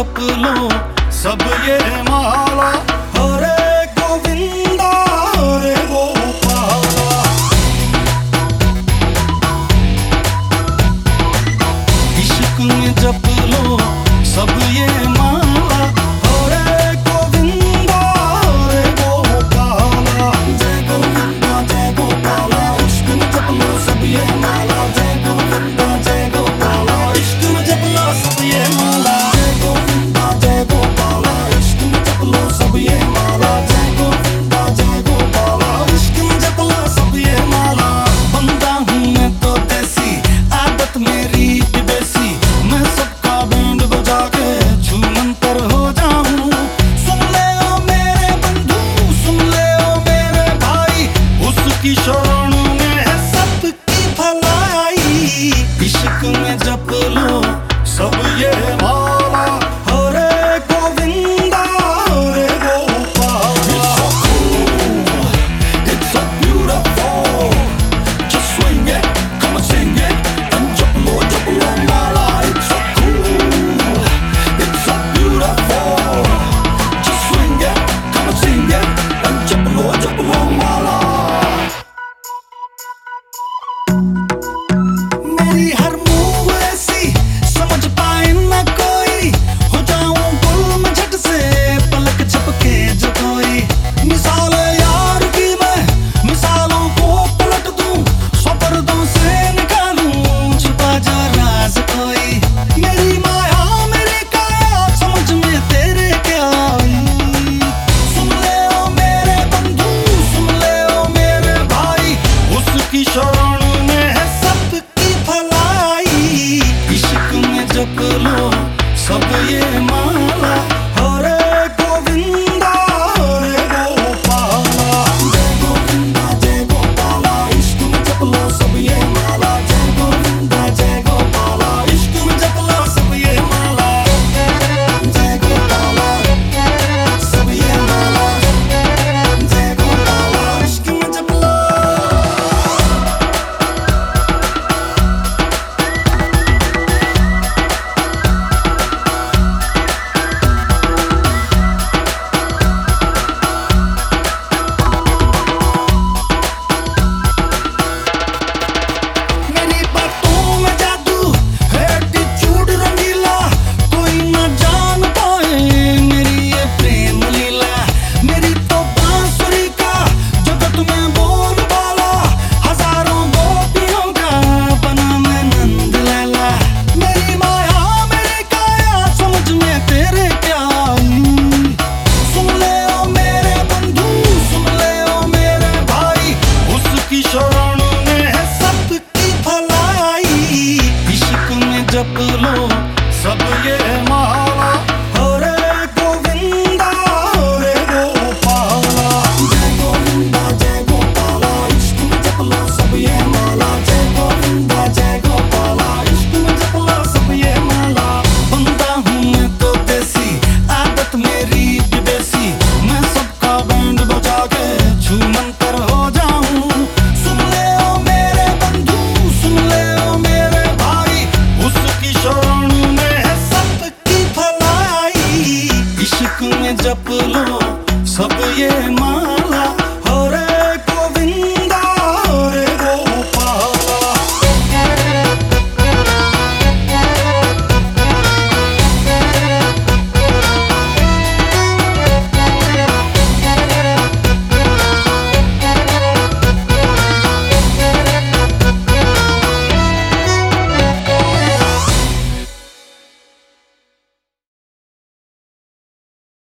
जप सब ये माला। हरे गोविंदा हरे गोपाला इश्क में जप लो सब ये माला हो रे